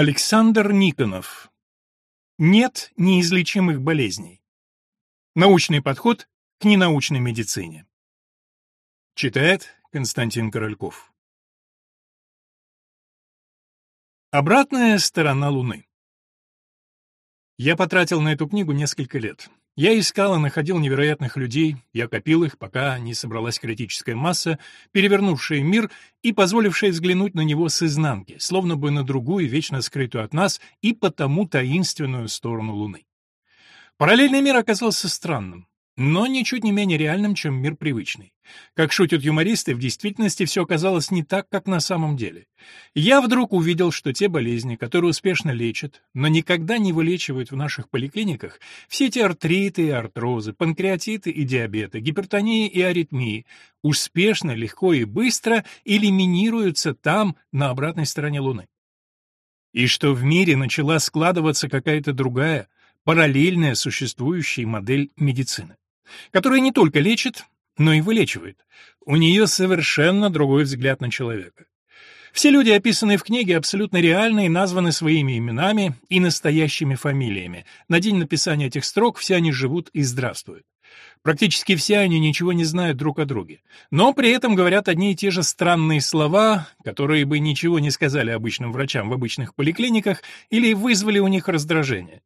Александр Никонов. Нет неизлечимых болезней. Научный подход к ненаучной медицине. Читает Константин Корольков. Обратная сторона Луны. Я потратил на эту книгу несколько лет. Я искал и находил невероятных людей, я копил их, пока не собралась критическая масса, перевернувшая мир и позволившая взглянуть на него с изнанки, словно бы на другую, вечно скрытую от нас и потому таинственную сторону Луны. Параллельный мир оказался странным но ничуть не менее реальным, чем мир привычный. Как шутят юмористы, в действительности все оказалось не так, как на самом деле. Я вдруг увидел, что те болезни, которые успешно лечат, но никогда не вылечивают в наших поликлиниках, все эти артриты и артрозы, панкреатиты и диабеты, гипертонии и аритмии, успешно, легко и быстро элиминируются там, на обратной стороне Луны. И что в мире начала складываться какая-то другая, параллельная существующей модель медицины которая не только лечит, но и вылечивает. У нее совершенно другой взгляд на человека. Все люди, описанные в книге, абсолютно реальны и названы своими именами и настоящими фамилиями. На день написания этих строк все они живут и здравствуют. Практически все они ничего не знают друг о друге. Но при этом говорят одни и те же странные слова, которые бы ничего не сказали обычным врачам в обычных поликлиниках или вызвали у них раздражение.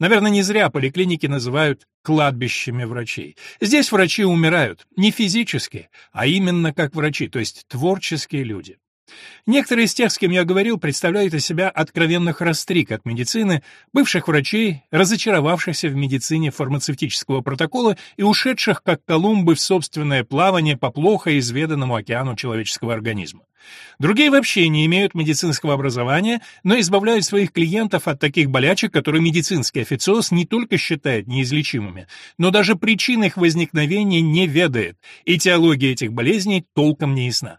Наверное, не зря поликлиники называют кладбищами врачей. Здесь врачи умирают не физически, а именно как врачи, то есть творческие люди. Некоторые из тех, с кем я говорил, представляют из себя откровенных растрик от медицины, бывших врачей, разочаровавшихся в медицине фармацевтического протокола и ушедших, как Колумбы, в собственное плавание по плохо изведанному океану человеческого организма. Другие вообще не имеют медицинского образования, но избавляют своих клиентов от таких болячек, которые медицинский официоз не только считает неизлечимыми, но даже причин их возникновения не ведает, и теология этих болезней толком не ясна.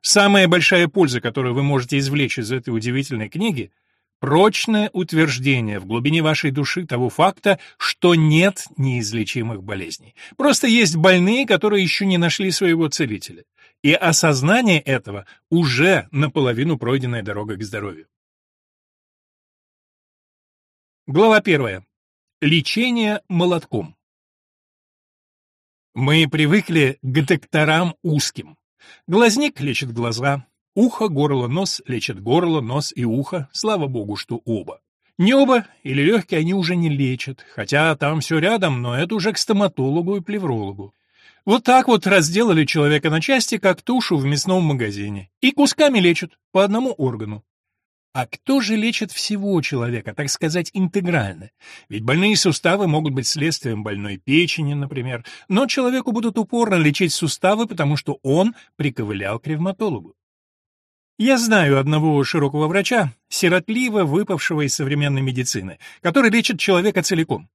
Самая большая польза, которую вы можете извлечь из этой удивительной книги, прочное утверждение в глубине вашей души того факта, что нет неизлечимых болезней. Просто есть больные, которые еще не нашли своего целителя. И осознание этого уже наполовину пройденная дорога к здоровью. Глава первая. Лечение молотком. Мы привыкли к докторам узким. Глазник лечит глаза, ухо, горло, нос лечит горло, нос и ухо, слава богу, что оба. Не оба или легкие они уже не лечат, хотя там все рядом, но это уже к стоматологу и плеврологу. Вот так вот разделали человека на части, как тушу в мясном магазине, и кусками лечат, по одному органу. А кто же лечит всего человека, так сказать, интегрально? Ведь больные суставы могут быть следствием больной печени, например, но человеку будут упорно лечить суставы, потому что он приковылял к ревматологу. Я знаю одного широкого врача, сиротливо выпавшего из современной медицины, который лечит человека целиком.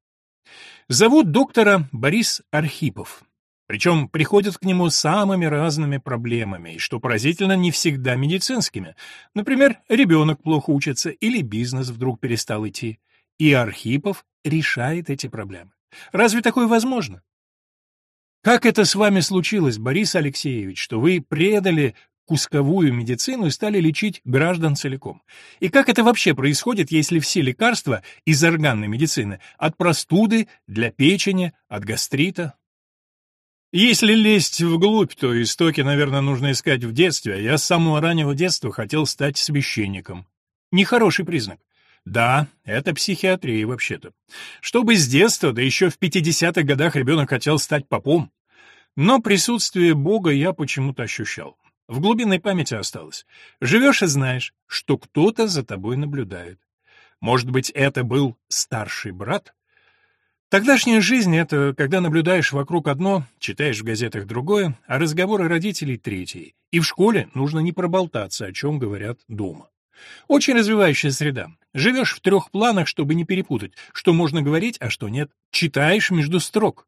Зовут доктора Борис Архипов. Причем приходят к нему самыми разными проблемами, и, что поразительно, не всегда медицинскими. Например, ребенок плохо учится или бизнес вдруг перестал идти. И Архипов решает эти проблемы. Разве такое возможно? Как это с вами случилось, Борис Алексеевич, что вы предали кусковую медицину и стали лечить граждан целиком? И как это вообще происходит, если все лекарства из органной медицины от простуды, для печени, от гастрита, если лезть вглубь, то истоки, наверное, нужно искать в детстве, а я с самого раннего детства хотел стать священником. Нехороший признак. Да, это психиатрия вообще-то. Чтобы с детства, да еще в 50-х годах ребенок хотел стать попом. Но присутствие Бога я почему-то ощущал. В глубинной памяти осталось. Живешь и знаешь, что кто-то за тобой наблюдает. Может быть, это был старший брат? Тогдашняя жизнь — это когда наблюдаешь вокруг одно, читаешь в газетах другое, а разговоры родителей — третье. И в школе нужно не проболтаться, о чем говорят дома. Очень развивающая среда. Живешь в трех планах, чтобы не перепутать, что можно говорить, а что нет. Читаешь между строк.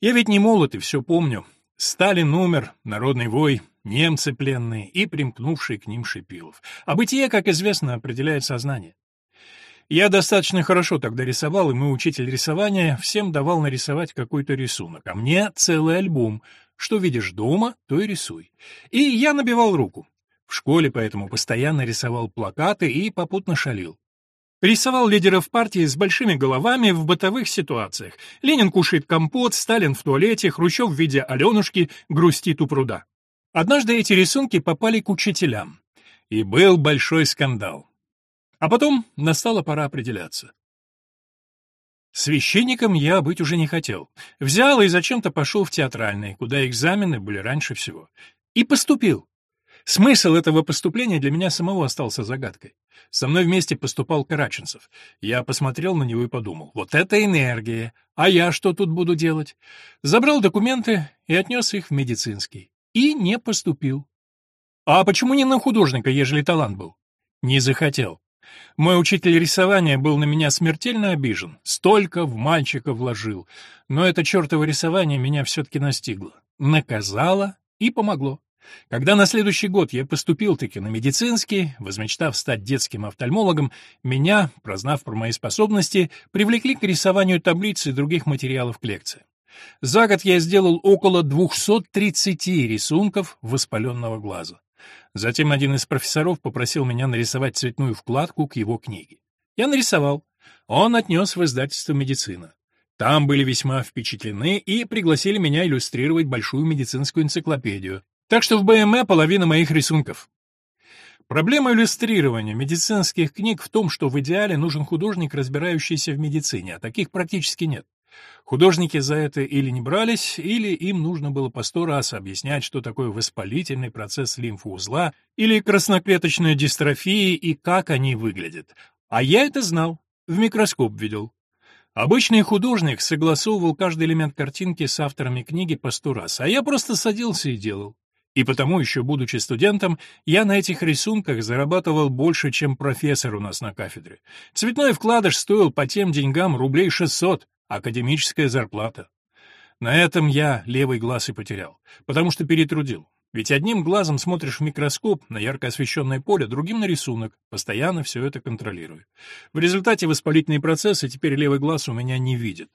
Я ведь не молод и все помню. Сталин умер, народный вой, немцы пленные и примкнувший к ним Шипилов. А бытие, как известно, определяет сознание. Я достаточно хорошо тогда рисовал, и мой учитель рисования всем давал нарисовать какой-то рисунок, а мне целый альбом. Что видишь дома, то и рисуй. И я набивал руку. В школе поэтому постоянно рисовал плакаты и попутно шалил. Рисовал лидеров партии с большими головами в бытовых ситуациях. Ленин кушает компот, Сталин в туалете, Хрущев в виде Аленушки грустит у пруда. Однажды эти рисунки попали к учителям. И был большой скандал. А потом настала пора определяться. Священником я быть уже не хотел. Взял и зачем-то пошел в театральный, куда экзамены были раньше всего. И поступил. Смысл этого поступления для меня самого остался загадкой. Со мной вместе поступал Караченцев. Я посмотрел на него и подумал, вот это энергия, а я что тут буду делать? Забрал документы и отнес их в медицинский. И не поступил. А почему не на художника, ежели талант был? Не захотел. Мой учитель рисования был на меня смертельно обижен, столько в мальчика вложил. Но это чертово рисование меня все-таки настигло, наказало и помогло. Когда на следующий год я поступил-таки на медицинский, возмечтав стать детским офтальмологом, меня, прознав про мои способности, привлекли к рисованию таблиц и других материалов к лекции. За год я сделал около 230 рисунков воспаленного глаза. Затем один из профессоров попросил меня нарисовать цветную вкладку к его книге. Я нарисовал. Он отнес в издательство «Медицина». Там были весьма впечатлены и пригласили меня иллюстрировать большую медицинскую энциклопедию, так что в БМЭ половина моих рисунков. Проблема иллюстрирования медицинских книг в том, что в идеале нужен художник, разбирающийся в медицине, а таких практически нет. Художники за это или не брались, или им нужно было по сто раз объяснять, что такое воспалительный процесс лимфоузла или красноклеточная дистрофия и как они выглядят. А я это знал, в микроскоп видел. Обычный художник согласовывал каждый элемент картинки с авторами книги по сто раз, а я просто садился и делал. И потому, еще будучи студентом, я на этих рисунках зарабатывал больше, чем профессор у нас на кафедре. Цветной вкладыш стоил по тем деньгам рублей 600, академическая зарплата. На этом я левый глаз и потерял, потому что перетрудил. Ведь одним глазом смотришь в микроскоп на ярко освещенное поле, другим на рисунок, постоянно все это контролируя. В результате воспалительные процессы теперь левый глаз у меня не видит.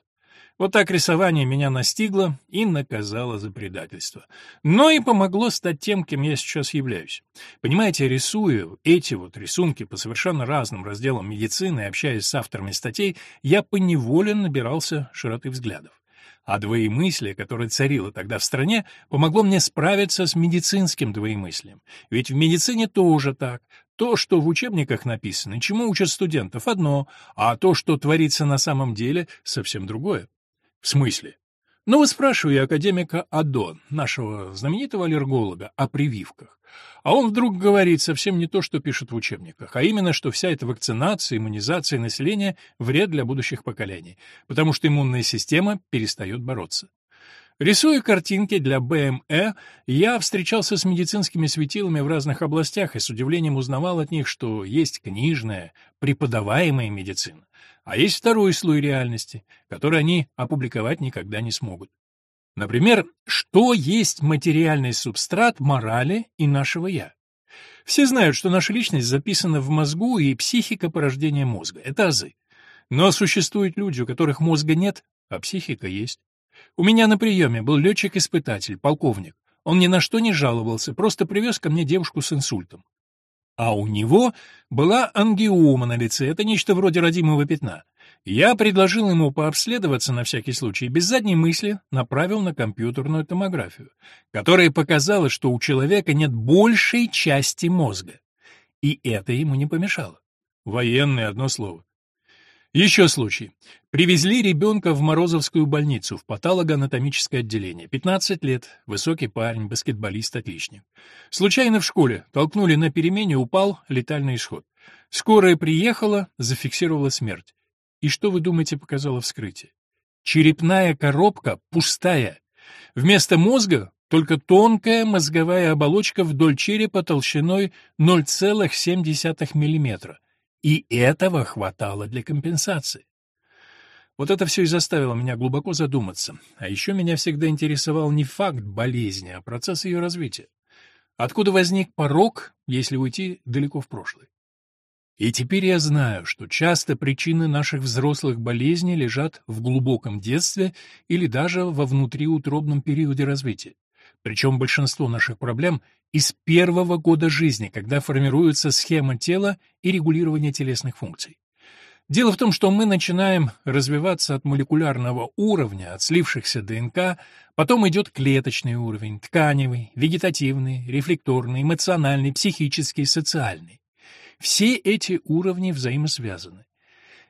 Вот так рисование меня настигло и наказало за предательство. Но и помогло стать тем, кем я сейчас являюсь. Понимаете, рисуя эти вот рисунки по совершенно разным разделам медицины и общаясь с авторами статей, я поневоле набирался широты взглядов. А двоемыслие, которое царило тогда в стране, помогло мне справиться с медицинским двоемыслием. Ведь в медицине тоже так. То, что в учебниках написано, чему учат студентов, одно, а то, что творится на самом деле, совсем другое. В смысле? Ну, вот спрашиваю академика Адон, нашего знаменитого аллерголога, о прививках. А он вдруг говорит совсем не то, что пишут в учебниках, а именно, что вся эта вакцинация, иммунизация населения – вред для будущих поколений, потому что иммунная система перестает бороться. Рисуя картинки для БМЭ, я встречался с медицинскими светилами в разных областях и с удивлением узнавал от них, что есть книжная, преподаваемая медицина, а есть второй слой реальности, который они опубликовать никогда не смогут. Например, что есть материальный субстрат морали и нашего «я». Все знают, что наша личность записана в мозгу и психика порождения мозга. Это азы. Но существуют люди, у которых мозга нет, а психика есть. У меня на приеме был летчик-испытатель, полковник. Он ни на что не жаловался, просто привез ко мне девушку с инсультом. А у него была ангиома на лице, это нечто вроде родимого пятна. Я предложил ему пообследоваться на всякий случай, без задней мысли направил на компьютерную томографию, которая показала, что у человека нет большей части мозга. И это ему не помешало. Военный, одно слово. Еще случай. Привезли ребенка в Морозовскую больницу, в патологоанатомическое отделение. 15 лет, высокий парень, баскетболист, отличник. Случайно в школе, толкнули на перемене, упал, летальный исход. Скорая приехала, зафиксировала смерть. И что, вы думаете, показало вскрытие? Черепная коробка пустая. Вместо мозга только тонкая мозговая оболочка вдоль черепа толщиной 0,7 мм. И этого хватало для компенсации. Вот это все и заставило меня глубоко задуматься. А еще меня всегда интересовал не факт болезни, а процесс ее развития. Откуда возник порог, если уйти далеко в прошлое? И теперь я знаю, что часто причины наших взрослых болезней лежат в глубоком детстве или даже во внутриутробном периоде развития. Причем большинство наших проблем из первого года жизни, когда формируется схема тела и регулирование телесных функций. Дело в том, что мы начинаем развиваться от молекулярного уровня, от слившихся ДНК, потом идет клеточный уровень, тканевый, вегетативный, рефлекторный, эмоциональный, психический, социальный. Все эти уровни взаимосвязаны.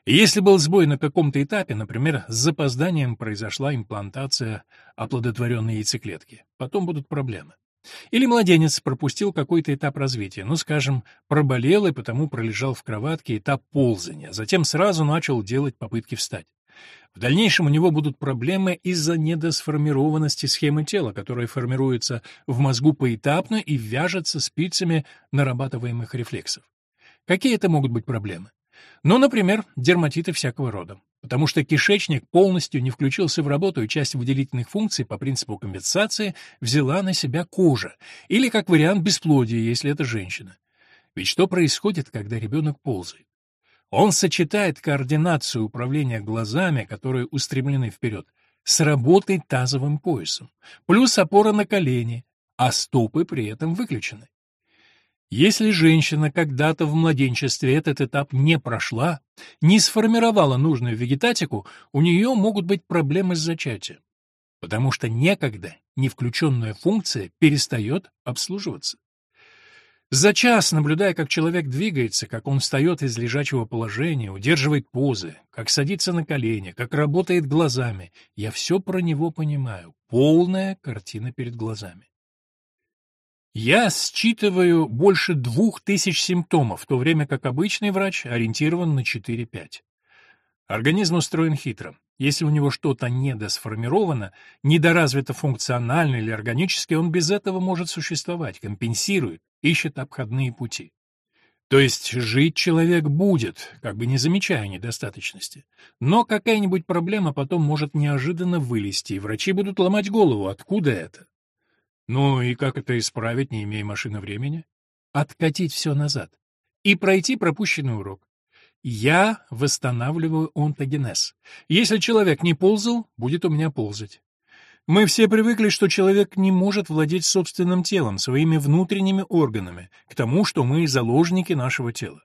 Если был сбой на каком-то этапе, например, с запозданием произошла имплантация оплодотворенной яйцеклетки, потом будут проблемы. Или младенец пропустил какой-то этап развития, ну, скажем, проболел и потому пролежал в кроватке этап ползания, затем сразу начал делать попытки встать. В дальнейшем у него будут проблемы из-за недосформированности схемы тела, которая формируется в мозгу поэтапно и вяжется спицами нарабатываемых рефлексов. Какие это могут быть проблемы? Ну, например, дерматиты всякого рода потому что кишечник полностью не включился в работу, и часть выделительных функций по принципу компенсации взяла на себя кожа, или как вариант бесплодия, если это женщина. Ведь что происходит, когда ребенок ползает? Он сочетает координацию управления глазами, которые устремлены вперед, с работой тазовым поясом, плюс опора на колени, а стопы при этом выключены. Если женщина когда-то в младенчестве этот этап не прошла, не сформировала нужную вегетатику, у нее могут быть проблемы с зачатием, потому что некогда невключенная функция перестает обслуживаться. За час, наблюдая, как человек двигается, как он встает из лежачего положения, удерживает позы, как садится на колени, как работает глазами, я все про него понимаю. Полная картина перед глазами. Я считываю больше двух тысяч симптомов, в то время как обычный врач ориентирован на 4-5. Организм устроен хитро. Если у него что-то недосформировано, недоразвито функционально или органически, он без этого может существовать, компенсирует, ищет обходные пути. То есть жить человек будет, как бы не замечая недостаточности. Но какая-нибудь проблема потом может неожиданно вылезти, и врачи будут ломать голову, откуда это. Ну и как это исправить, не имея машины времени? Откатить все назад и пройти пропущенный урок. Я восстанавливаю онтогенез. Если человек не ползал, будет у меня ползать. Мы все привыкли, что человек не может владеть собственным телом, своими внутренними органами, к тому, что мы заложники нашего тела.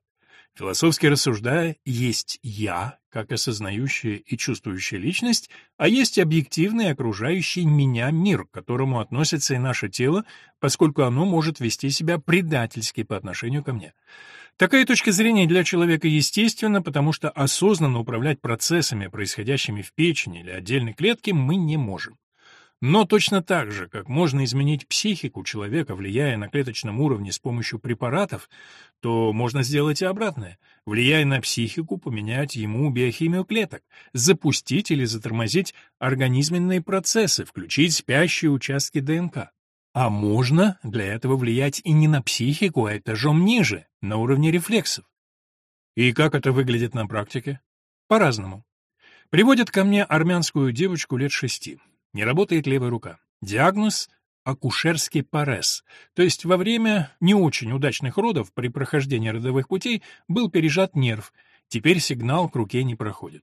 Философски рассуждая, есть «я», как осознающая и чувствующая личность, а есть объективный окружающий меня мир, к которому относится и наше тело, поскольку оно может вести себя предательски по отношению ко мне. Такая точка зрения для человека естественна, потому что осознанно управлять процессами, происходящими в печени или отдельной клетке, мы не можем. Но точно так же, как можно изменить психику человека, влияя на клеточном уровне с помощью препаратов, то можно сделать и обратное. Влияя на психику, поменять ему биохимию клеток, запустить или затормозить организменные процессы, включить спящие участки ДНК. А можно для этого влиять и не на психику, а этажом ниже, на уровне рефлексов. И как это выглядит на практике? По-разному. Приводят ко мне армянскую девочку лет шести. Не работает левая рука. Диагноз – акушерский парез, то есть во время не очень удачных родов при прохождении родовых путей был пережат нерв, теперь сигнал к руке не проходит.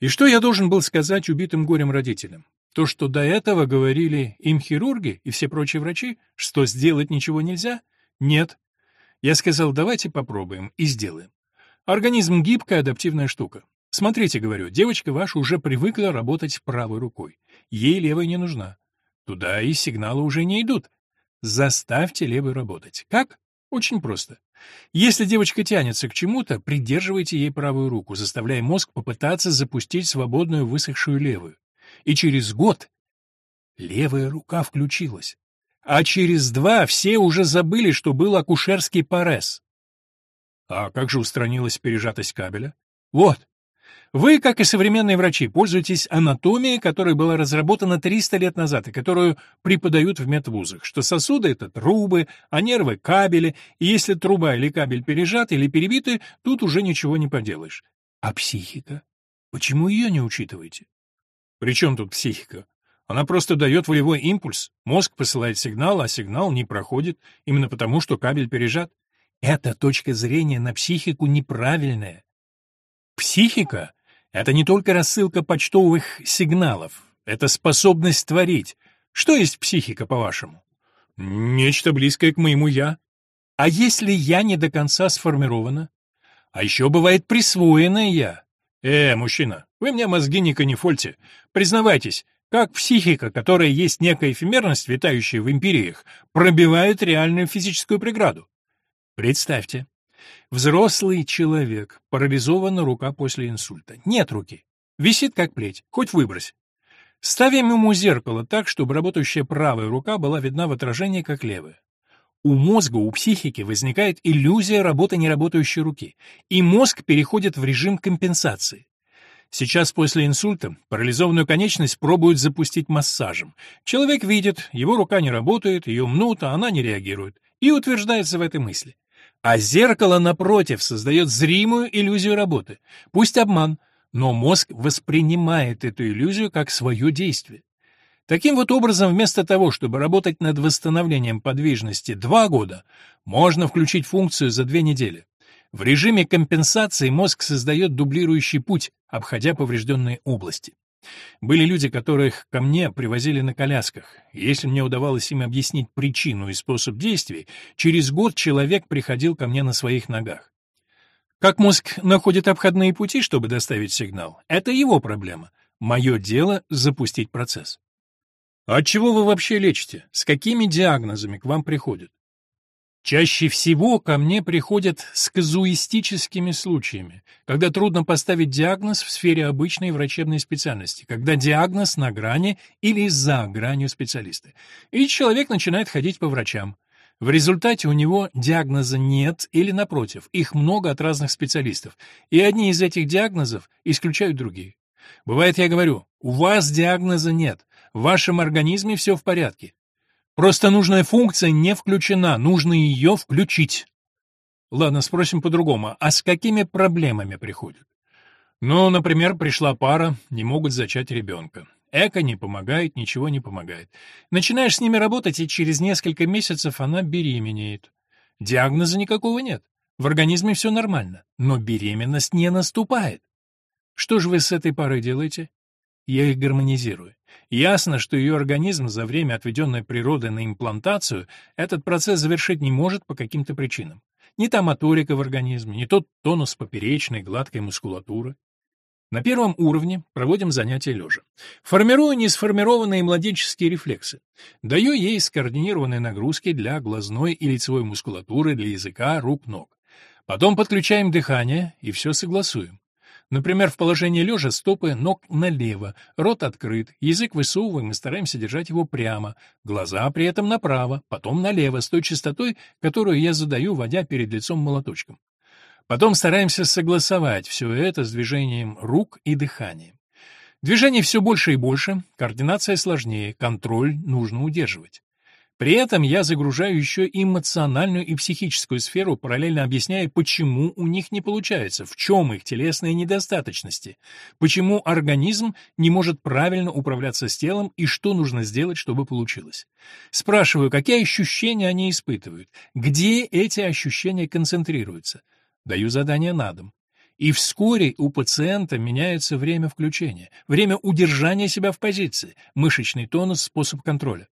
И что я должен был сказать убитым горем родителям? То, что до этого говорили им хирурги и все прочие врачи, что сделать ничего нельзя? Нет. Я сказал, давайте попробуем и сделаем. Организм гибкая адаптивная штука. Смотрите, говорю, девочка ваша уже привыкла работать правой рукой. Ей левая не нужна. Туда и сигналы уже не идут. Заставьте левой работать. Как? Очень просто. Если девочка тянется к чему-то, придерживайте ей правую руку, заставляя мозг попытаться запустить свободную высохшую левую. И через год левая рука включилась. А через два все уже забыли, что был акушерский парез. А как же устранилась пережатость кабеля? Вот, вы, как и современные врачи, пользуетесь анатомией, которая была разработана 300 лет назад и которую преподают в медвузах, что сосуды — это трубы, а нервы — кабели, и если труба или кабель пережаты или перебиты, тут уже ничего не поделаешь. А психика? Почему ее не учитываете? При чем тут психика? Она просто дает волевой импульс, мозг посылает сигнал, а сигнал не проходит, именно потому, что кабель пережат. Эта точка зрения на психику неправильная. Психика это не только рассылка почтовых сигналов, это способность творить, Что есть психика, по-вашему? Нечто близкое к моему «я». А если «я» не до конца сформировано? А еще бывает присвоенное «я». Э, мужчина, вы мне мозги не канифольте. Признавайтесь, как психика, которая есть некая эфемерность, витающая в империях, пробивает реальную физическую преграду? Представьте, взрослый человек, парализована рука после инсульта. Нет руки. Висит как плеть, хоть выбрось. Ставим ему зеркало так, чтобы работающая правая рука была видна в отражении как левая. У мозга, у психики возникает иллюзия работы неработающей руки, и мозг переходит в режим компенсации. Сейчас после инсульта парализованную конечность пробуют запустить массажем. Человек видит, его рука не работает, ее мнут, а она не реагирует, и утверждается в этой мысли. А зеркало, напротив, создает зримую иллюзию работы. Пусть обман — но мозг воспринимает эту иллюзию как свое действие. Таким вот образом, вместо того, чтобы работать над восстановлением подвижности два года, можно включить функцию за две недели. В режиме компенсации мозг создает дублирующий путь, обходя поврежденные области. Были люди, которых ко мне привозили на колясках. Если мне удавалось им объяснить причину и способ действий, через год человек приходил ко мне на своих ногах. Как мозг находит обходные пути, чтобы доставить сигнал, это его проблема. Мое дело — запустить процесс. От чего вы вообще лечите? С какими диагнозами к вам приходят? Чаще всего ко мне приходят с казуистическими случаями, когда трудно поставить диагноз в сфере обычной врачебной специальности, когда диагноз на грани или за гранью специалиста. И человек начинает ходить по врачам. В результате у него диагноза нет или, напротив, их много от разных специалистов, и одни из этих диагнозов исключают другие. Бывает, я говорю, у вас диагноза нет, в вашем организме все в порядке. Просто нужная функция не включена, нужно ее включить. Ладно, спросим по-другому, а с какими проблемами приходят? Ну, например, пришла пара, не могут зачать ребенка. Эко не помогает, ничего не помогает. Начинаешь с ними работать, и через несколько месяцев она беременеет. Диагноза никакого нет. В организме все нормально, но беременность не наступает. Что же вы с этой парой делаете? Я их гармонизирую. Ясно, что ее организм за время, отведенное природой на имплантацию, этот процесс завершить не может по каким-то причинам. Не та моторика в организме, не тот тонус поперечной гладкой мускулатуры. На первом уровне проводим занятия лежа. Формирую несформированные младенческие рефлексы. Даю ей скоординированные нагрузки для глазной и лицевой мускулатуры, для языка, рук, ног. Потом подключаем дыхание и все согласуем. Например, в положении лежа стопы ног налево, рот открыт, язык высовываем и стараемся держать его прямо, глаза при этом направо, потом налево, с той частотой, которую я задаю, водя перед лицом молоточком. Потом стараемся согласовать все это с движением рук и дыханием. Движений все больше и больше, координация сложнее, контроль нужно удерживать. При этом я загружаю еще эмоциональную и психическую сферу, параллельно объясняя, почему у них не получается, в чем их телесные недостаточности, почему организм не может правильно управляться с телом и что нужно сделать, чтобы получилось. Спрашиваю, какие ощущения они испытывают, где эти ощущения концентрируются. Даю задание на дом. И вскоре у пациента меняется время включения, время удержания себя в позиции, мышечный тонус, способ контроля.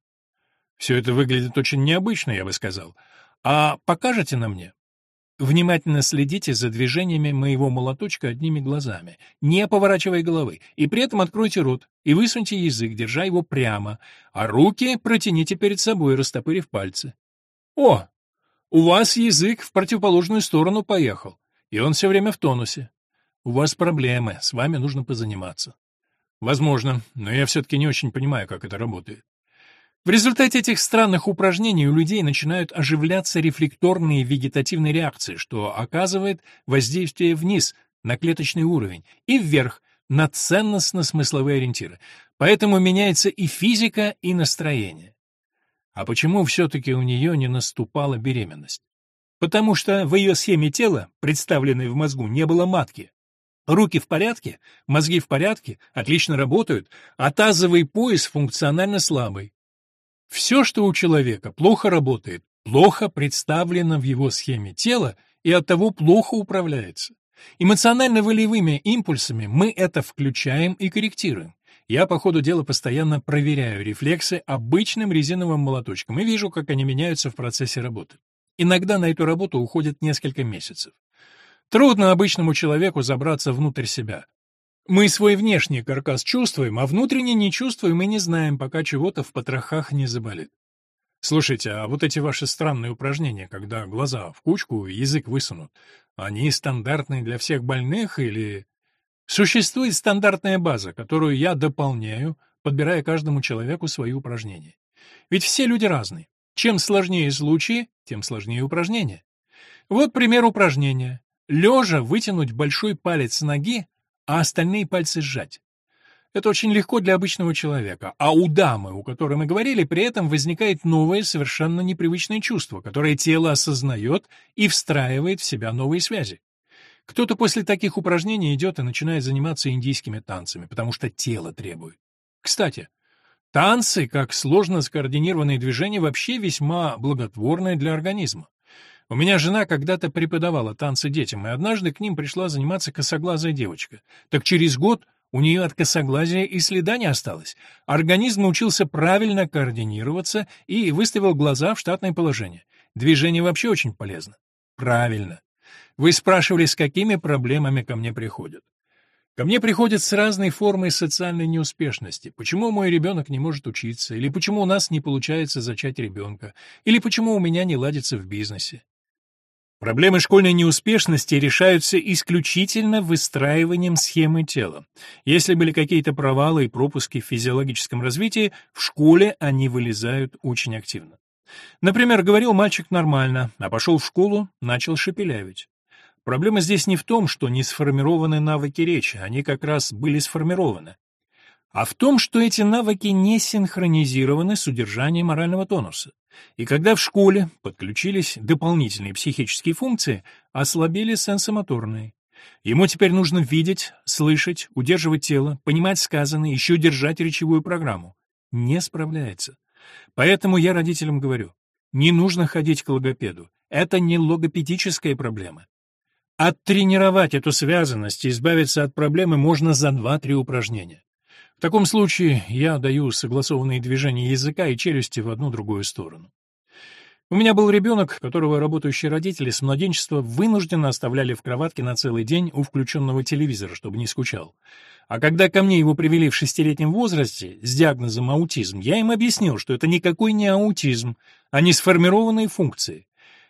Все это выглядит очень необычно, я бы сказал. А покажете на мне? Внимательно следите за движениями моего молоточка одними глазами, не поворачивая головы, и при этом откройте рот и высуньте язык, держа его прямо, а руки протяните перед собой, растопырив пальцы. О, у вас язык в противоположную сторону поехал, и он все время в тонусе. У вас проблемы, с вами нужно позаниматься. Возможно, но я все-таки не очень понимаю, как это работает. В результате этих странных упражнений у людей начинают оживляться рефлекторные вегетативные реакции, что оказывает воздействие вниз, на клеточный уровень, и вверх, на ценностно-смысловые ориентиры. Поэтому меняется и физика, и настроение. А почему все-таки у нее не наступала беременность? Потому что в ее схеме тела, представленной в мозгу, не было матки. Руки в порядке, мозги в порядке, отлично работают, а тазовый пояс функционально слабый. Все, что у человека плохо работает, плохо представлено в его схеме тела и оттого плохо управляется. Эмоционально-волевыми импульсами мы это включаем и корректируем. Я по ходу дела постоянно проверяю рефлексы обычным резиновым молоточком и вижу, как они меняются в процессе работы. Иногда на эту работу уходит несколько месяцев. Трудно обычному человеку забраться внутрь себя. Мы свой внешний каркас чувствуем, а внутренний не чувствуем и не знаем, пока чего-то в потрохах не заболит. Слушайте, а вот эти ваши странные упражнения, когда глаза в кучку и язык высунут, они стандартные для всех больных или... Существует стандартная база, которую я дополняю, подбирая каждому человеку свои упражнения. Ведь все люди разные. Чем сложнее случаи, тем сложнее упражнения. Вот пример упражнения. Лежа вытянуть большой палец ноги, а остальные пальцы сжать. Это очень легко для обычного человека, а у дамы, у которой мы говорили, при этом возникает новое, совершенно непривычное чувство, которое тело осознает и встраивает в себя новые связи. Кто-то после таких упражнений идет и начинает заниматься индийскими танцами, потому что тело требует. Кстати, танцы, как сложно скоординированные движения, вообще весьма благотворные для организма. У меня жена когда-то преподавала танцы детям, и однажды к ним пришла заниматься косоглазая девочка. Так через год у нее от косоглазия и следа не осталось. Организм научился правильно координироваться и выставил глаза в штатное положение. Движение вообще очень полезно. Правильно. Вы спрашивали, с какими проблемами ко мне приходят. Ко мне приходят с разной формой социальной неуспешности. Почему мой ребенок не может учиться? Или почему у нас не получается зачать ребенка? Или почему у меня не ладится в бизнесе? Проблемы школьной неуспешности решаются исключительно выстраиванием схемы тела. Если были какие-то провалы и пропуски в физиологическом развитии, в школе они вылезают очень активно. Например, говорил мальчик нормально, а пошел в школу, начал шепелявить. Проблема здесь не в том, что не сформированы навыки речи, они как раз были сформированы, а в том, что эти навыки не синхронизированы с удержанием морального тонуса. И когда в школе подключились дополнительные психические функции, ослабели сенсомоторные. Ему теперь нужно видеть, слышать, удерживать тело, понимать сказанное, еще держать речевую программу. Не справляется. Поэтому я родителям говорю, не нужно ходить к логопеду. Это не логопедическая проблема. Оттренировать эту связанность и избавиться от проблемы можно за 2-3 упражнения. В таком случае я даю согласованные движения языка и челюсти в одну-другую сторону. У меня был ребенок, которого работающие родители с младенчества вынужденно оставляли в кроватке на целый день у включенного телевизора, чтобы не скучал. А когда ко мне его привели в шестилетнем возрасте с диагнозом аутизм, я им объяснил, что это никакой не аутизм, а не сформированные функции.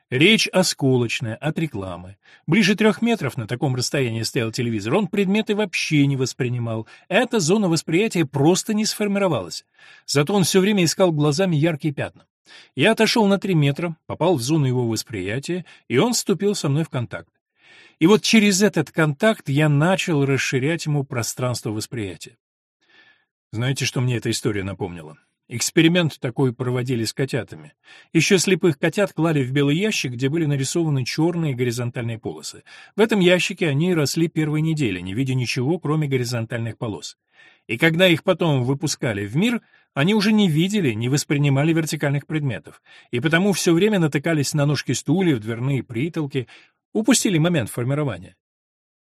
Речь осколочная, от рекламы. Ближе трех метров на таком расстоянии стоял телевизор, он предметы вообще не воспринимал. Эта зона восприятия просто не сформировалась. Зато он все время искал глазами яркие пятна. Я отошел на три метра, попал в зону его восприятия, и он вступил со мной в контакт. И вот через этот контакт я начал расширять ему пространство восприятия. Знаете, что мне эта история напомнила? Эксперимент такой проводили с котятами. Еще слепых котят клали в белый ящик, где были нарисованы черные горизонтальные полосы. В этом ящике они росли первые недели, не видя ничего, кроме горизонтальных полос. И когда их потом выпускали в мир, они уже не видели, не воспринимали вертикальных предметов, и потому все время натыкались на ножки стульев, дверные притолки, упустили момент формирования.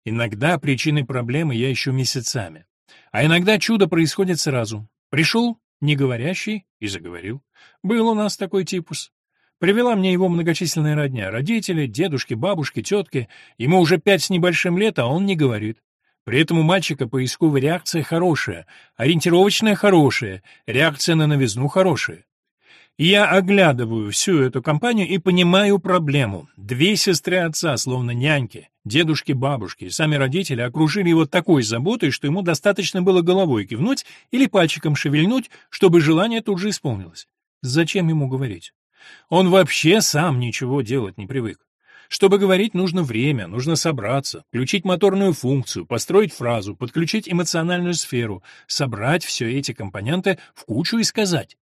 Иногда причиной проблемы я ищу месяцами. А иногда чудо происходит сразу. Пришел, не говорящий, и заговорил. Был у нас такой типус. Привела мне его многочисленная родня, родители, дедушки, бабушки, тетки. Ему уже пять с небольшим лет, а он не говорит. При этом у мальчика поисковая реакция хорошая, ориентировочная хорошая, реакция на новизну хорошая. Я оглядываю всю эту компанию и понимаю проблему. Две сестры отца, словно няньки, дедушки, бабушки, сами родители окружили его такой заботой, что ему достаточно было головой кивнуть или пальчиком шевельнуть, чтобы желание тут же исполнилось. Зачем ему говорить? Он вообще сам ничего делать не привык. Чтобы говорить, нужно время, нужно собраться, включить моторную функцию, построить фразу, подключить эмоциональную сферу, собрать все эти компоненты в кучу и сказать.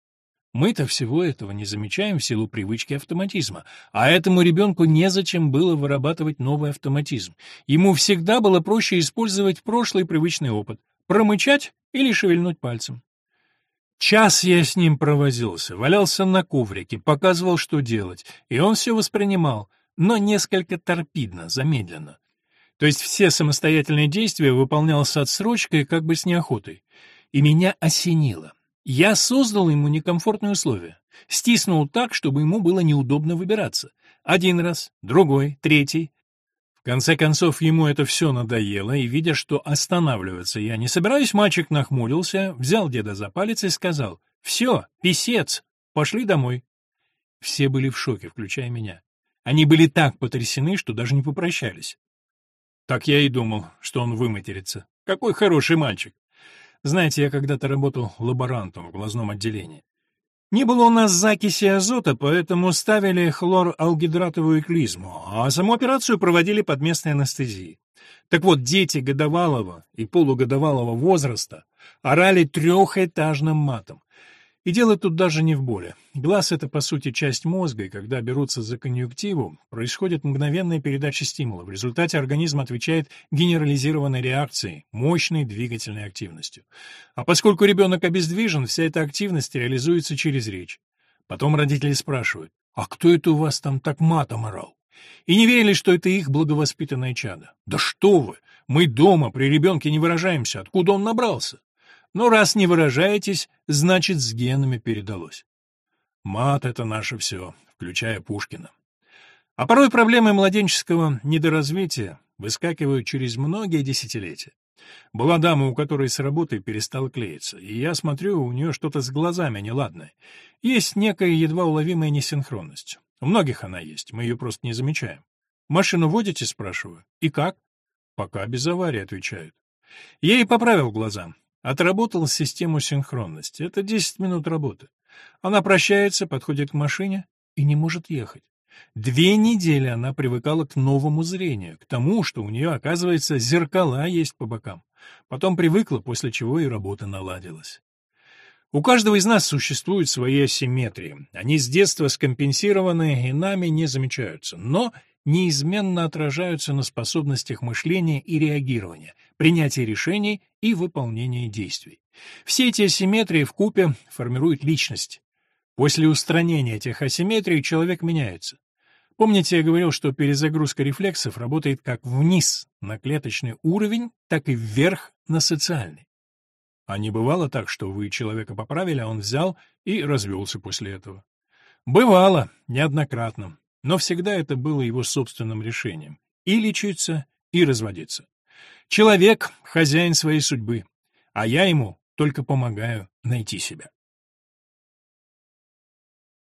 Мы-то всего этого не замечаем в силу привычки автоматизма, а этому ребенку незачем было вырабатывать новый автоматизм. Ему всегда было проще использовать прошлый привычный опыт — промычать или шевельнуть пальцем. Час я с ним провозился, валялся на коврике, показывал, что делать, и он все воспринимал, но несколько торпидно, замедленно. То есть все самостоятельные действия выполнял с отсрочкой, как бы с неохотой. И меня осенило. Я создал ему некомфортные условия. Стиснул так, чтобы ему было неудобно выбираться. Один раз, другой, третий. В конце концов, ему это все надоело, и, видя, что останавливаться я не собираюсь, мальчик нахмурился, взял деда за палец и сказал, «Все, писец, пошли домой». Все были в шоке, включая меня. Они были так потрясены, что даже не попрощались. Так я и думал, что он выматерится. Какой хороший мальчик. Знаете, я когда-то работал лаборантом в глазном отделении. Не было у нас закиси азота, поэтому ставили хлоралгидратовую клизму, а саму операцию проводили под местной анестезией. Так вот, дети годовалого и полугодовалого возраста орали трехэтажным матом. И дело тут даже не в боли. Глаз — это, по сути, часть мозга, и когда берутся за конъюнктиву, происходит мгновенная передача стимула. В результате организм отвечает генерализированной реакцией, мощной двигательной активностью. А поскольку ребенок обездвижен, вся эта активность реализуется через речь. Потом родители спрашивают, а кто это у вас там так матом орал? И не верили, что это их благовоспитанное чадо. Да что вы! Мы дома при ребенке не выражаемся. Откуда он набрался? Но раз не выражаетесь, значит, с генами передалось. Мат — это наше все, включая Пушкина. А порой проблемы младенческого недоразвития выскакивают через многие десятилетия. Была дама, у которой с работы перестала клеиться, и я смотрю, у нее что-то с глазами неладное. Есть некая едва уловимая несинхронность. У многих она есть, мы ее просто не замечаем. «Машину водите?» — спрашиваю. «И как?» «Пока без аварии», — отвечают. Ей поправил глаза. Отработал систему синхронности. Это 10 минут работы. Она прощается, подходит к машине и не может ехать. Две недели она привыкала к новому зрению, к тому, что у нее, оказывается, зеркала есть по бокам. Потом привыкла, после чего и работа наладилась. У каждого из нас существуют свои асимметрии. Они с детства скомпенсированы и нами не замечаются, но неизменно отражаются на способностях мышления и реагирования, принятия решений и выполнения действий. Все эти асимметрии в купе формируют личность. После устранения этих асимметрий человек меняется. Помните, я говорил, что перезагрузка рефлексов работает как вниз на клеточный уровень, так и вверх на социальный. А не бывало так, что вы человека поправили, а он взял и развелся после этого? Бывало, неоднократно, но всегда это было его собственным решением — и лечиться, и разводиться. Человек — хозяин своей судьбы, а я ему только помогаю найти себя.